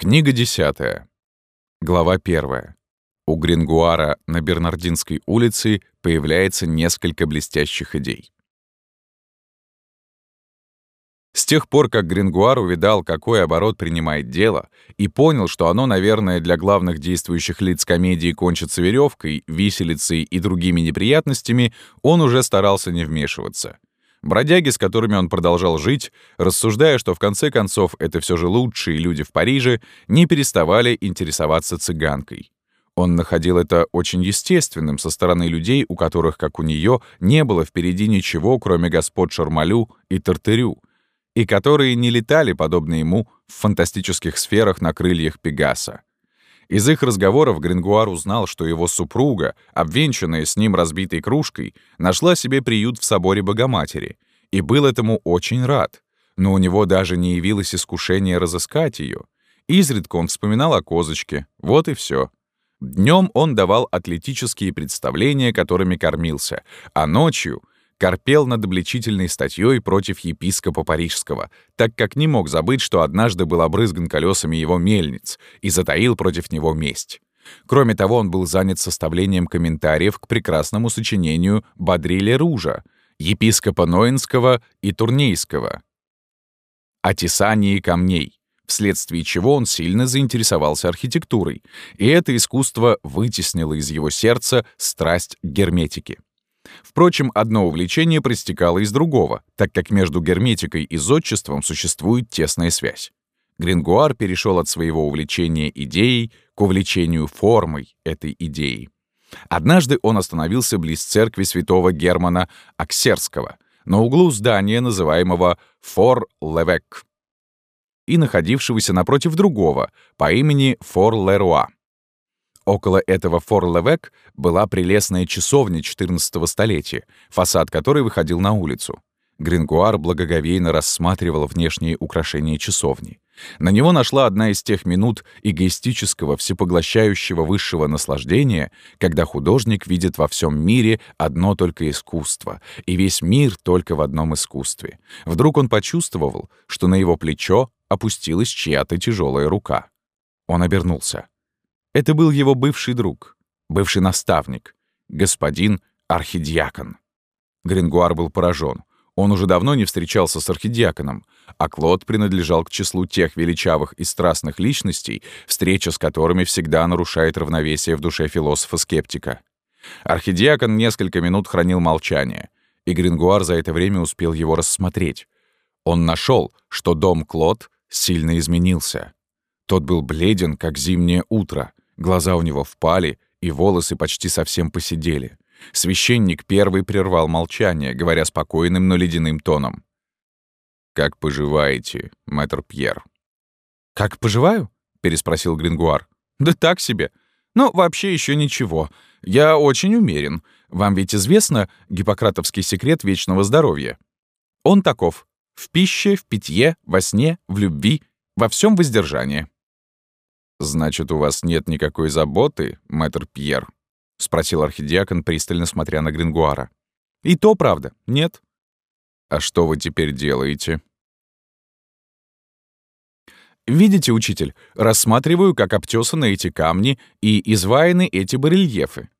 Книга десятая. Глава первая. У Грингуара на Бернардинской улице появляется несколько блестящих идей. С тех пор, как Грингуар увидал, какой оборот принимает дело, и понял, что оно, наверное, для главных действующих лиц комедии кончится веревкой, виселицей и другими неприятностями, он уже старался не вмешиваться — Бродяги, с которыми он продолжал жить, рассуждая, что в конце концов это все же лучшие люди в Париже, не переставали интересоваться цыганкой. Он находил это очень естественным со стороны людей, у которых, как у нее, не было впереди ничего, кроме господ Шармалю и Тартырю, и которые не летали, подобно ему, в фантастических сферах на крыльях Пегаса. Из их разговоров Грингуар узнал, что его супруга, обвенчанная с ним разбитой кружкой, нашла себе приют в соборе Богоматери, и был этому очень рад. Но у него даже не явилось искушение разыскать ее. Изредка он вспоминал о козочке, вот и все. Днем он давал атлетические представления, которыми кормился, а ночью корпел над обличительной статьей против епископа Парижского, так как не мог забыть, что однажды был обрызган колесами его мельниц и затаил против него месть. Кроме того, он был занят составлением комментариев к прекрасному сочинению Бадриля Ружа, епископа Ноинского и Турнейского, о тесании камней, вследствие чего он сильно заинтересовался архитектурой, и это искусство вытеснило из его сердца страсть к герметике. Впрочем, одно увлечение проистекало из другого, так как между герметикой и зодчеством существует тесная связь. Грингуар перешел от своего увлечения идеей к увлечению формой этой идеи. Однажды он остановился близ церкви святого Германа Аксерского, на углу здания, называемого Фор-Левек, и находившегося напротив другого по имени Фор-Леруа. Около этого Фор-Левек была прелестная часовня XIV столетия, фасад которой выходил на улицу. Грингуар благоговейно рассматривал внешние украшения часовни. На него нашла одна из тех минут эгоистического, всепоглощающего высшего наслаждения, когда художник видит во всем мире одно только искусство, и весь мир только в одном искусстве. Вдруг он почувствовал, что на его плечо опустилась чья-то тяжелая рука. Он обернулся. Это был его бывший друг, бывший наставник, господин архидиакон. Грингуар был поражен. Он уже давно не встречался с архидиаконом, а Клод принадлежал к числу тех величавых и страстных личностей, встреча с которыми всегда нарушает равновесие в душе философа-скептика. Архидиакон несколько минут хранил молчание, и Грингуар за это время успел его рассмотреть. Он нашел, что дом Клод сильно изменился. Тот был бледен, как зимнее утро, Глаза у него впали, и волосы почти совсем посидели. Священник первый прервал молчание, говоря спокойным, но ледяным тоном. «Как поживаете, мэтр Пьер?» «Как поживаю?» — переспросил Грингуар. «Да так себе. Но вообще еще ничего. Я очень умерен. Вам ведь известно гиппократовский секрет вечного здоровья? Он таков. В пище, в питье, во сне, в любви, во всем воздержание». «Значит, у вас нет никакой заботы, мэтр Пьер?» — спросил архидиакон, пристально смотря на Грингуара. «И то правда, нет». «А что вы теперь делаете?» «Видите, учитель, рассматриваю, как обтесаны эти камни и изваяны эти барельефы».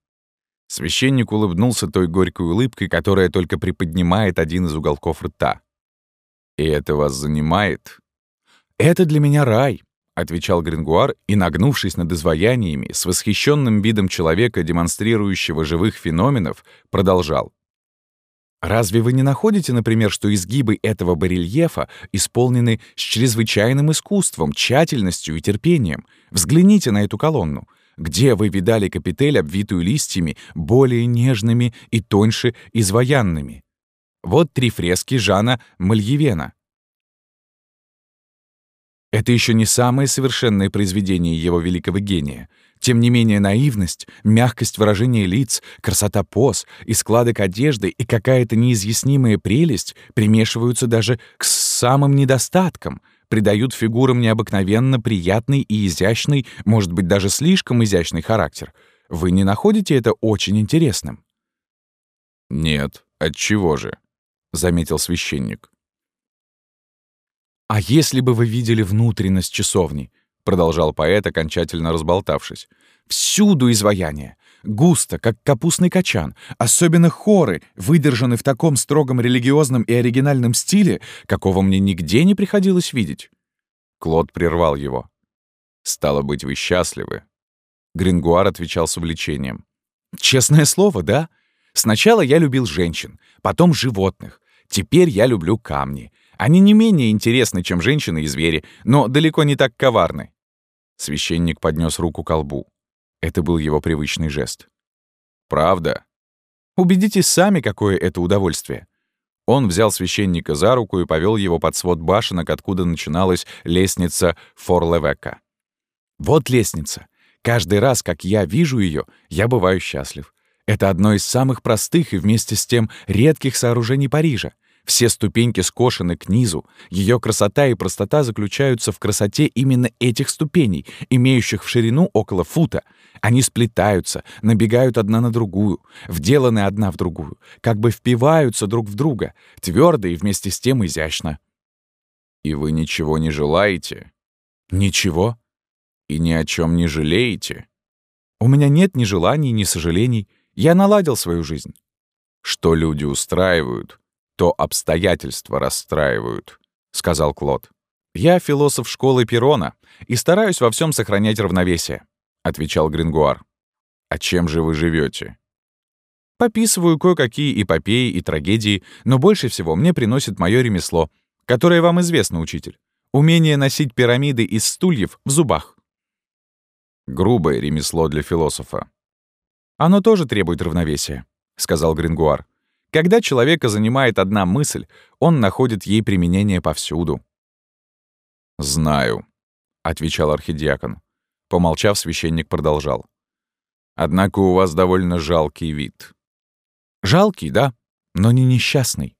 Священник улыбнулся той горькой улыбкой, которая только приподнимает один из уголков рта. «И это вас занимает?» «Это для меня рай», отвечал Грингуар и, нагнувшись над изваяниями, с восхищенным видом человека, демонстрирующего живых феноменов, продолжал. Разве вы не находите, например, что изгибы этого барельефа исполнены с чрезвычайным искусством, тщательностью и терпением? Взгляните на эту колонну. Где вы видали капитель, обвитую листьями, более нежными и тоньше изваянными? Вот три фрески Жана Мальевена. Это еще не самое совершенное произведение его великого гения. Тем не менее наивность, мягкость выражения лиц, красота поз и складок одежды и какая-то неизъяснимая прелесть примешиваются даже к самым недостаткам, придают фигурам необыкновенно приятный и изящный, может быть, даже слишком изящный характер. Вы не находите это очень интересным? «Нет, отчего же?» — заметил священник. А если бы вы видели внутренность часовни, продолжал поэт, окончательно разболтавшись. «Всюду изваяние. Густо, как капустный качан. Особенно хоры, выдержаны в таком строгом религиозном и оригинальном стиле, какого мне нигде не приходилось видеть». Клод прервал его. «Стало быть, вы счастливы?» Грингуар отвечал с увлечением. «Честное слово, да? Сначала я любил женщин, потом животных. Теперь я люблю камни. Они не менее интересны, чем женщины и звери, но далеко не так коварны». Священник поднес руку к колбу. Это был его привычный жест. «Правда? Убедитесь сами, какое это удовольствие». Он взял священника за руку и повел его под свод башенок, откуда начиналась лестница Форлевека. «Вот лестница. Каждый раз, как я вижу ее, я бываю счастлив. Это одно из самых простых и вместе с тем редких сооружений Парижа. Все ступеньки скошены к низу. Ее красота и простота заключаются в красоте именно этих ступеней, имеющих в ширину около фута. Они сплетаются, набегают одна на другую, вделаны одна в другую, как бы впиваются друг в друга, твердо и вместе с тем изящно. «И вы ничего не желаете?» «Ничего?» «И ни о чем не жалеете?» «У меня нет ни желаний, ни сожалений. Я наладил свою жизнь». «Что люди устраивают, то обстоятельства расстраивают», — сказал Клод. «Я философ школы Перона и стараюсь во всем сохранять равновесие», — отвечал Грингуар. «А чем же вы живете? «Пописываю кое-какие эпопеи и трагедии, но больше всего мне приносит мое ремесло, которое вам известно, учитель. Умение носить пирамиды из стульев в зубах». «Грубое ремесло для философа». «Оно тоже требует равновесия», — сказал Грингуар. Когда человека занимает одна мысль, он находит ей применение повсюду. «Знаю», — отвечал архидиакон. Помолчав, священник продолжал. «Однако у вас довольно жалкий вид». «Жалкий, да, но не несчастный».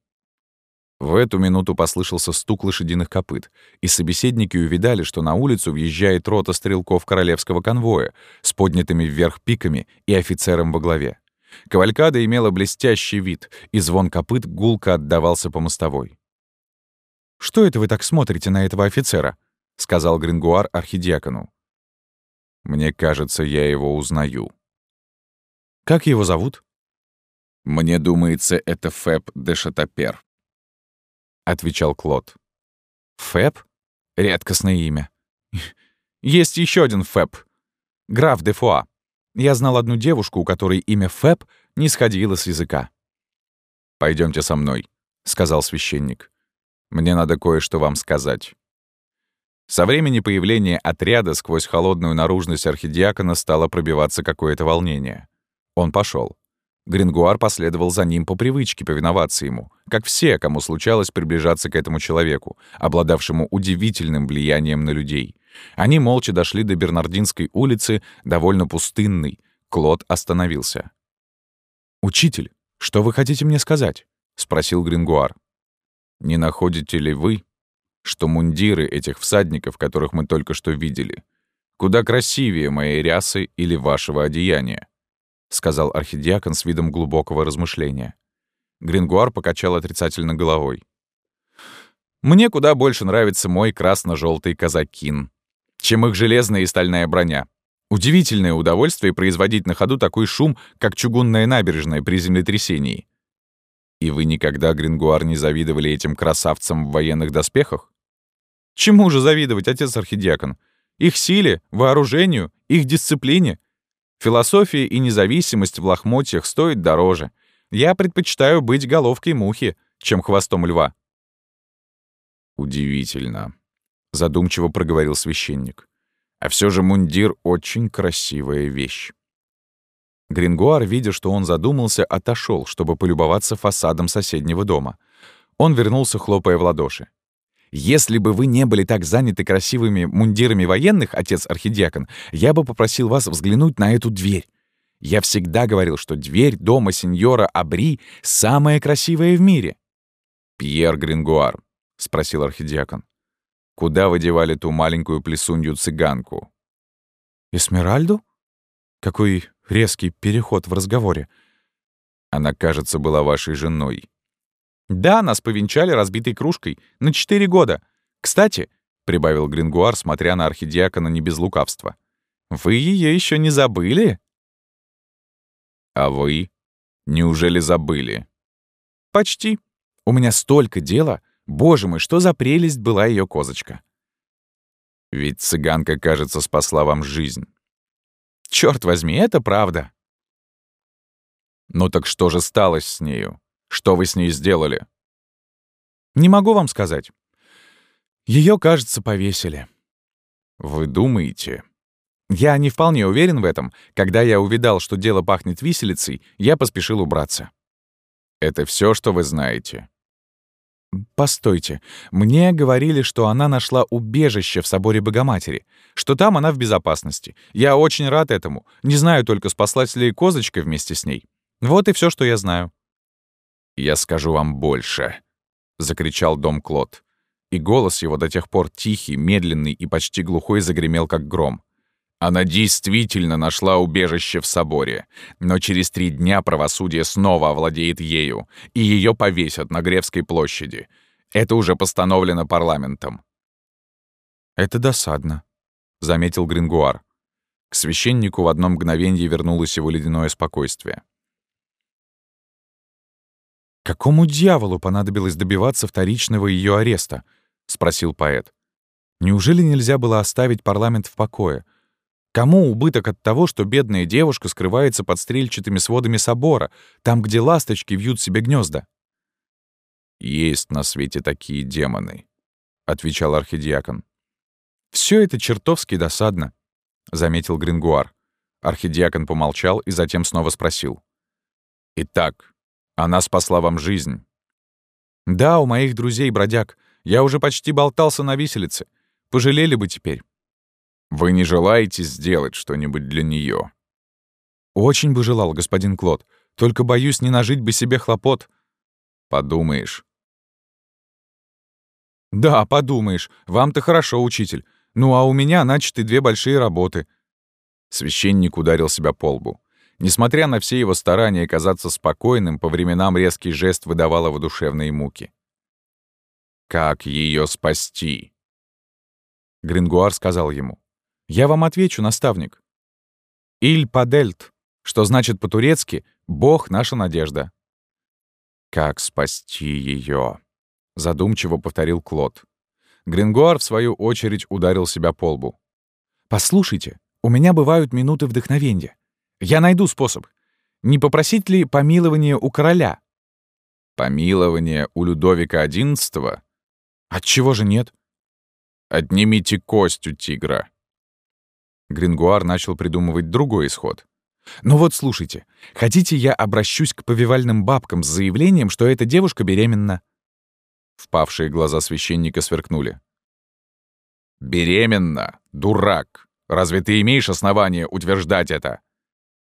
В эту минуту послышался стук лошадиных копыт, и собеседники увидали, что на улицу въезжает рота стрелков королевского конвоя с поднятыми вверх пиками и офицером во главе. Кавалькада имела блестящий вид, и звон копыт гулко отдавался по мостовой. «Что это вы так смотрите на этого офицера?» — сказал Грингуар архидиакону. «Мне кажется, я его узнаю». «Как его зовут?» «Мне думается, это Фэб де Шатапер», — отвечал Клод. «Фэб? Редкостное имя. Есть еще один Фэб. Граф де Фуа. Я знал одну девушку, у которой имя Фэб не сходило с языка. Пойдемте со мной», — сказал священник. «Мне надо кое-что вам сказать». Со времени появления отряда сквозь холодную наружность архидиакона стало пробиваться какое-то волнение. Он пошел. Грингуар последовал за ним по привычке повиноваться ему, как все, кому случалось приближаться к этому человеку, обладавшему удивительным влиянием на людей. Они молча дошли до Бернардинской улицы, довольно пустынной. Клод остановился. «Учитель, что вы хотите мне сказать?» — спросил Грингуар. «Не находите ли вы, что мундиры этих всадников, которых мы только что видели, куда красивее моей рясы или вашего одеяния?» — сказал архидиакон с видом глубокого размышления. Грингуар покачал отрицательно головой. «Мне куда больше нравится мой красно желтый казакин», чем их железная и стальная броня. Удивительное удовольствие производить на ходу такой шум, как чугунная набережная при землетрясении. И вы никогда, Грингуар, не завидовали этим красавцам в военных доспехах? Чему же завидовать, отец архидиакон? Их силе, вооружению, их дисциплине. Философия и независимость в лохмотьях стоят дороже. Я предпочитаю быть головкой мухи, чем хвостом льва. Удивительно, — задумчиво проговорил священник. «А все же мундир — очень красивая вещь». Грингуар, видя, что он задумался, отошел, чтобы полюбоваться фасадом соседнего дома. Он вернулся, хлопая в ладоши. «Если бы вы не были так заняты красивыми мундирами военных, отец архидиакон, я бы попросил вас взглянуть на эту дверь. Я всегда говорил, что дверь дома сеньора Абри самая красивая в мире». «Пьер Грингуар», — спросил архидиакон. Куда вы девали ту маленькую плесунью-цыганку?» «Эсмеральду? Какой резкий переход в разговоре. Она, кажется, была вашей женой». «Да, нас повенчали разбитой кружкой. На четыре года. Кстати, прибавил Грингуар, смотря на архидиакона не без лукавства. «Вы ее еще не забыли?» «А вы? Неужели забыли?» «Почти. У меня столько дела. Боже мой, что за прелесть была ее козочка!» «Ведь цыганка, кажется, спасла вам жизнь». Черт возьми, это правда!» «Ну так что же стало с нею? Что вы с ней сделали?» «Не могу вам сказать. Ее, кажется, повесили». «Вы думаете?» Я не вполне уверен в этом. Когда я увидал, что дело пахнет виселицей, я поспешил убраться. Это все, что вы знаете? Постойте. Мне говорили, что она нашла убежище в соборе Богоматери, что там она в безопасности. Я очень рад этому. Не знаю только, спаслась ли козочка вместе с ней. Вот и все, что я знаю. «Я скажу вам больше», — закричал дом Клод. И голос его до тех пор тихий, медленный и почти глухой загремел, как гром. Она действительно нашла убежище в соборе, но через три дня правосудие снова овладеет ею, и ее повесят на Гревской площади. Это уже постановлено парламентом. «Это досадно», — заметил Грингуар. К священнику в одно мгновенье вернулось его ледяное спокойствие. «Какому дьяволу понадобилось добиваться вторичного ее ареста?» — спросил поэт. «Неужели нельзя было оставить парламент в покое?» Кому убыток от того, что бедная девушка скрывается под стрельчатыми сводами собора, там, где ласточки вьют себе гнезда? «Есть на свете такие демоны», — отвечал архидиакон. Все это чертовски досадно», — заметил Грингуар. Архидиакон помолчал и затем снова спросил. «Итак, она спасла вам жизнь?» «Да, у моих друзей бродяг. Я уже почти болтался на виселице. Пожалели бы теперь». Вы не желаете сделать что-нибудь для нее? Очень бы желал, господин Клод. Только боюсь, не нажить бы себе хлопот. Подумаешь. Да, подумаешь. Вам-то хорошо, учитель. Ну а у меня начаты две большие работы. Священник ударил себя по лбу. Несмотря на все его старания казаться спокойным, по временам резкий жест выдавал его душевные муки. «Как ее спасти?» Грингуар сказал ему. Я вам отвечу, наставник. «Иль падельт», что значит по-турецки «Бог — наша надежда». «Как спасти ее? задумчиво повторил Клод. Грингуар, в свою очередь, ударил себя по лбу. «Послушайте, у меня бывают минуты вдохновения. Я найду способ. Не попросить ли помилования у короля?» «Помилование у Людовика XI?» «Отчего же нет?» «Отнимите кость у тигра», Грингуар начал придумывать другой исход. «Ну вот, слушайте, хотите, я обращусь к повивальным бабкам с заявлением, что эта девушка беременна?» Впавшие глаза священника сверкнули. «Беременна? Дурак! Разве ты имеешь основание утверждать это?»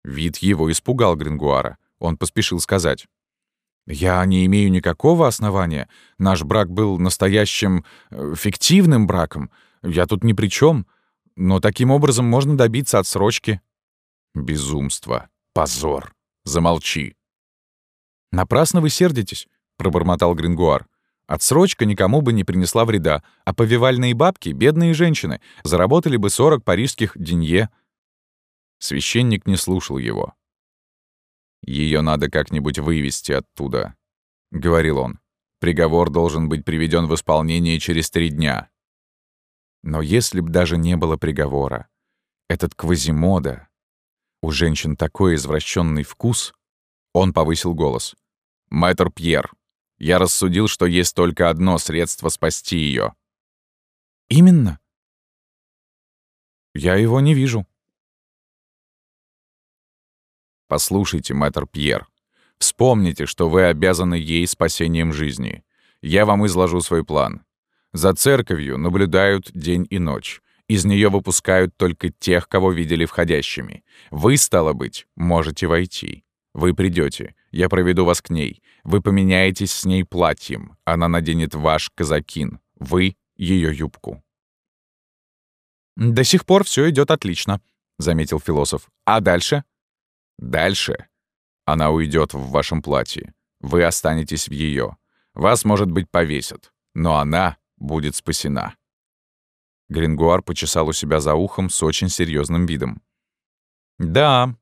Вид его испугал Грингуара. Он поспешил сказать. «Я не имею никакого основания. Наш брак был настоящим... Э, фиктивным браком. Я тут ни при чем но таким образом можно добиться отсрочки. Безумство. Позор. Замолчи. Напрасно вы сердитесь, пробормотал Грингуар. Отсрочка никому бы не принесла вреда, а повивальные бабки, бедные женщины, заработали бы 40 парижских денье. Священник не слушал его. Ее надо как-нибудь вывести оттуда», — говорил он. «Приговор должен быть приведен в исполнение через три дня. Но если б даже не было приговора, этот Квазимода, у женщин такой извращенный вкус, он повысил голос. «Мэтр Пьер, я рассудил, что есть только одно средство спасти ее. «Именно?» «Я его не вижу». «Послушайте, мэтр Пьер, вспомните, что вы обязаны ей спасением жизни. Я вам изложу свой план. За церковью наблюдают день и ночь. Из нее выпускают только тех, кого видели входящими. Вы, стало быть, можете войти. Вы придете, я проведу вас к ней. Вы поменяетесь с ней платьем. Она наденет ваш казакин. Вы — ее юбку. «До сих пор все идет отлично», — заметил философ. «А дальше?» «Дальше. Она уйдет в вашем платье. Вы останетесь в ее. Вас, может быть, повесят. Но она будет спасена. Грингуар почесал у себя за ухом с очень серьезным видом. «Да,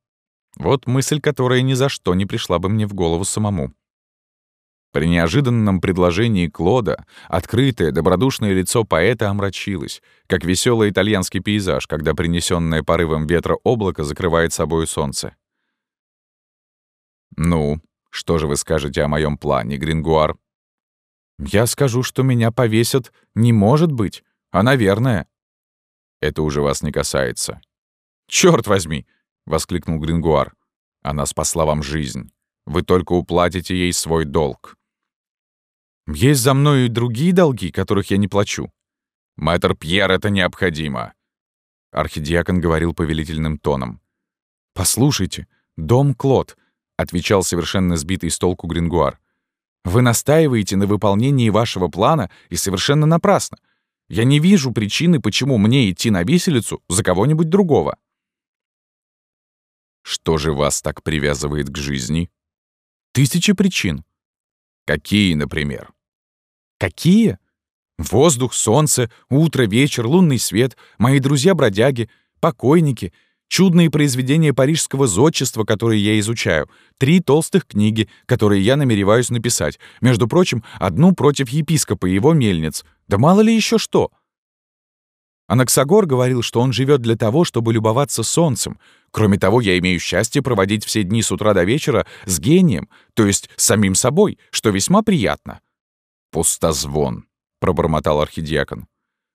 вот мысль, которая ни за что не пришла бы мне в голову самому». При неожиданном предложении Клода открытое, добродушное лицо поэта омрачилось, как веселый итальянский пейзаж, когда принесенное порывом ветра облако закрывает собою солнце. «Ну, что же вы скажете о моем плане, Грингуар?» «Я скажу, что меня повесят не может быть, а наверное». «Это уже вас не касается». «Чёрт возьми!» — воскликнул Грингуар. «Она спасла вам жизнь. Вы только уплатите ей свой долг». «Есть за мной и другие долги, которых я не плачу». «Мэтр Пьер, это необходимо!» Архидиакон говорил повелительным тоном. «Послушайте, дом Клод отвечал совершенно сбитый с толку Грингуар. «Вы настаиваете на выполнении вашего плана и совершенно напрасно. Я не вижу причины, почему мне идти на виселицу за кого-нибудь другого». «Что же вас так привязывает к жизни?» «Тысячи причин». «Какие, например?» «Какие?» «Воздух, солнце, утро, вечер, лунный свет, мои друзья-бродяги, покойники — чудные произведения парижского зодчества, которые я изучаю, три толстых книги, которые я намереваюсь написать, между прочим, одну против епископа и его мельниц, да мало ли еще что. Анаксагор говорил, что он живет для того, чтобы любоваться солнцем. Кроме того, я имею счастье проводить все дни с утра до вечера с гением, то есть с самим собой, что весьма приятно. «Пустозвон», — пробормотал архидиакон.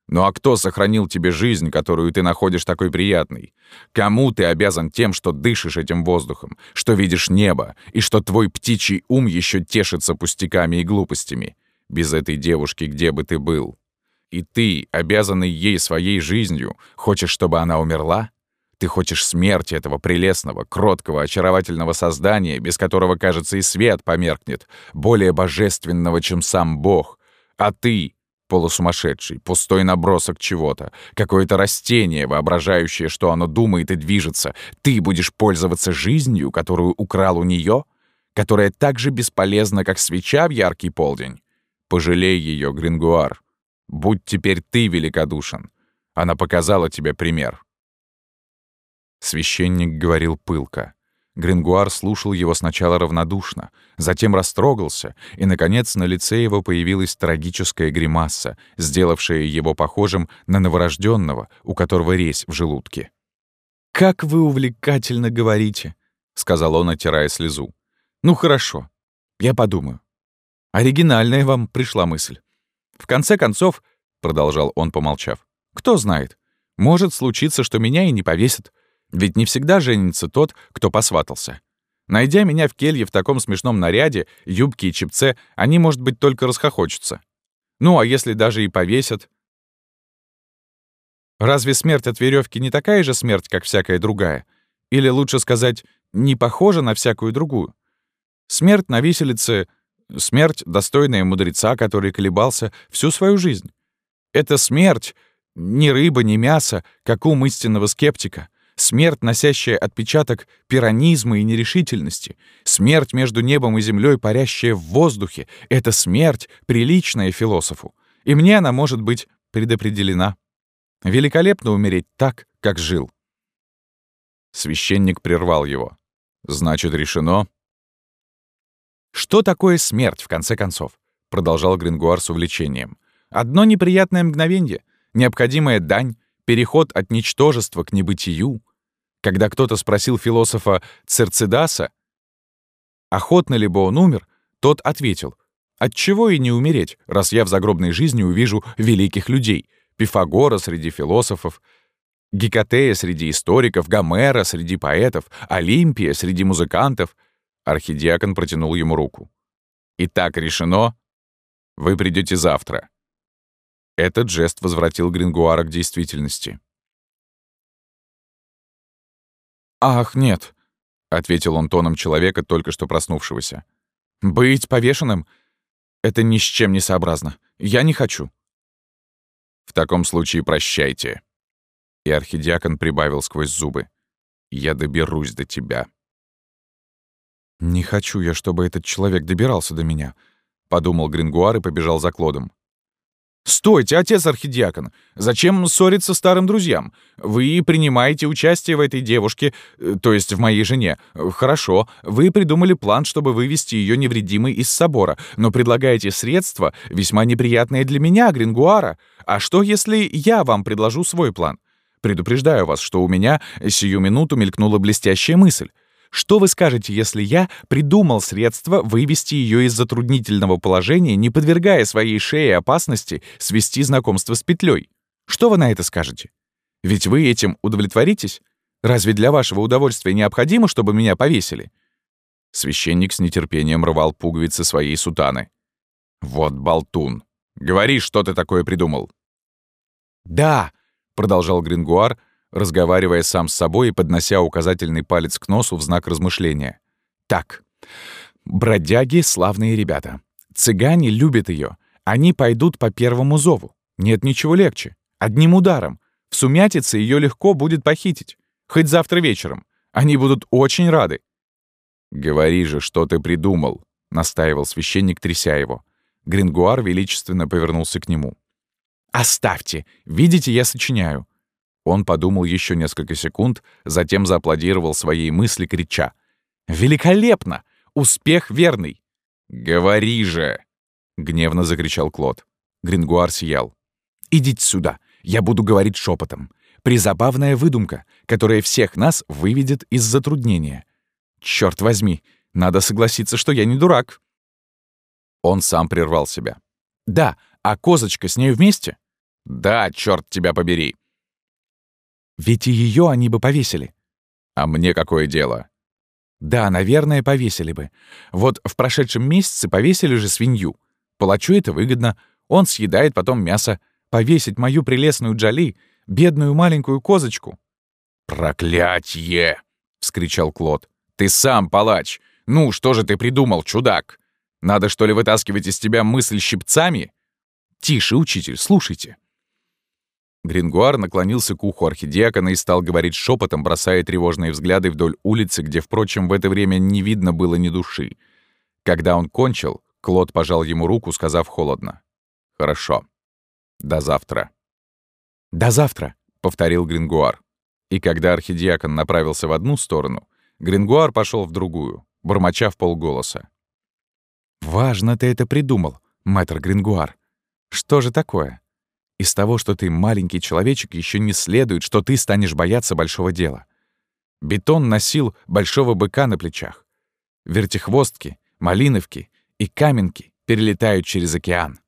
Ну а кто сохранил тебе жизнь, которую ты находишь такой приятной? Кому ты обязан тем, что дышишь этим воздухом, что видишь небо, и что твой птичий ум еще тешится пустяками и глупостями? Без этой девушки где бы ты был? И ты, обязанный ей своей жизнью, хочешь, чтобы она умерла? Ты хочешь смерти этого прелестного, кроткого, очаровательного создания, без которого, кажется, и свет померкнет, более божественного, чем сам Бог. А ты, Полусумасшедший, пустой набросок чего-то, какое-то растение, воображающее, что оно думает и движется. Ты будешь пользоваться жизнью, которую украл у нее, которая так же бесполезна, как свеча в яркий полдень. Пожалей ее, Грингуар. Будь теперь ты великодушен. Она показала тебе пример. Священник говорил пылко. Грингуар слушал его сначала равнодушно, затем растрогался, и, наконец, на лице его появилась трагическая гримаса, сделавшая его похожим на новорожденного, у которого резь в желудке. «Как вы увлекательно говорите!» — сказал он, оттирая слезу. «Ну хорошо, я подумаю. Оригинальная вам пришла мысль. В конце концов, — продолжал он, помолчав, — кто знает, может случиться, что меня и не повесят. Ведь не всегда женится тот, кто посватался. Найдя меня в келье в таком смешном наряде, юбке и чепце, они, может быть, только расхохочутся. Ну, а если даже и повесят? Разве смерть от веревки не такая же смерть, как всякая другая? Или, лучше сказать, не похожа на всякую другую? Смерть на виселице — смерть, достойная мудреца, который колебался всю свою жизнь. Это смерть, ни рыба, ни мясо, как ум истинного скептика — Смерть, носящая отпечаток пиранизма и нерешительности. Смерть между небом и землей, парящая в воздухе. Это смерть, приличная философу. И мне она может быть предопределена. Великолепно умереть так, как жил. Священник прервал его. «Значит, решено?» «Что такое смерть, в конце концов?» — продолжал Грингуар с увлечением. «Одно неприятное мгновенье, необходимая дань, переход от ничтожества к небытию, когда кто-то спросил философа Церцидаса, охотно ли бы он умер, тот ответил, «Отчего и не умереть, раз я в загробной жизни увижу великих людей, Пифагора среди философов, Гекатея среди историков, Гомера среди поэтов, Олимпия среди музыкантов». Архидиакон протянул ему руку. «Итак, решено. Вы придете завтра. Этот жест возвратил Грингуара к действительности. «Ах, нет», — ответил он тоном человека, только что проснувшегося. «Быть повешенным — это ни с чем не сообразно. Я не хочу». «В таком случае прощайте». И архидиакон прибавил сквозь зубы. «Я доберусь до тебя». «Не хочу я, чтобы этот человек добирался до меня», — подумал Грингуар и побежал за Клодом. «Стойте, отец архидиакон! Зачем ссориться старым друзьям? Вы принимаете участие в этой девушке, э, то есть в моей жене. Хорошо, вы придумали план, чтобы вывести ее невредимой из собора, но предлагаете средства, весьма неприятные для меня, Грингуара. А что, если я вам предложу свой план? Предупреждаю вас, что у меня сию минуту мелькнула блестящая мысль. Что вы скажете, если я придумал средство вывести ее из затруднительного положения, не подвергая своей шее опасности свести знакомство с петлей? Что вы на это скажете? Ведь вы этим удовлетворитесь? Разве для вашего удовольствия необходимо, чтобы меня повесили?» Священник с нетерпением рвал пуговицы своей сутаны. «Вот болтун! Говори, что ты такое придумал!» «Да!» — продолжал Грингуар, разговаривая сам с собой и поднося указательный палец к носу в знак размышления. «Так, бродяги — славные ребята. Цыгане любят ее. Они пойдут по первому зову. Нет ничего легче. Одним ударом. В сумятице ее легко будет похитить. Хоть завтра вечером. Они будут очень рады». «Говори же, что ты придумал», — настаивал священник, тряся его. Грингуар величественно повернулся к нему. «Оставьте! Видите, я сочиняю. Он подумал еще несколько секунд, затем зааплодировал своей мысли, крича. «Великолепно! Успех верный!» «Говори же!» — гневно закричал Клод. Грингуар сиял. «Идите сюда, я буду говорить шепотом. Призабавная выдумка, которая всех нас выведет из затруднения. Черт возьми, надо согласиться, что я не дурак». Он сам прервал себя. «Да, а козочка с ней вместе?» «Да, черт тебя побери!» Ведь и ее они бы повесили. А мне какое дело? Да, наверное, повесили бы. Вот в прошедшем месяце повесили же свинью. Палачу это выгодно. Он съедает потом мясо. Повесить мою прелестную Джоли, бедную маленькую козочку. «Проклятье!» — вскричал Клод. «Ты сам палач! Ну, что же ты придумал, чудак? Надо, что ли, вытаскивать из тебя мысль щипцами?» «Тише, учитель, слушайте. Грингуар наклонился к уху архидиакона и стал говорить шепотом, бросая тревожные взгляды вдоль улицы, где, впрочем, в это время не видно было ни души. Когда он кончил, Клод пожал ему руку, сказав холодно. «Хорошо. До завтра». «До завтра», — повторил Грингуар. И когда архидиакон направился в одну сторону, Грингуар пошел в другую, бормоча в полголоса. «Важно ты это придумал, мэтр Грингуар. Что же такое?» Из того, что ты маленький человечек, еще не следует, что ты станешь бояться большого дела. Бетон носил большого быка на плечах. Вертихвостки, малиновки и каменки перелетают через океан.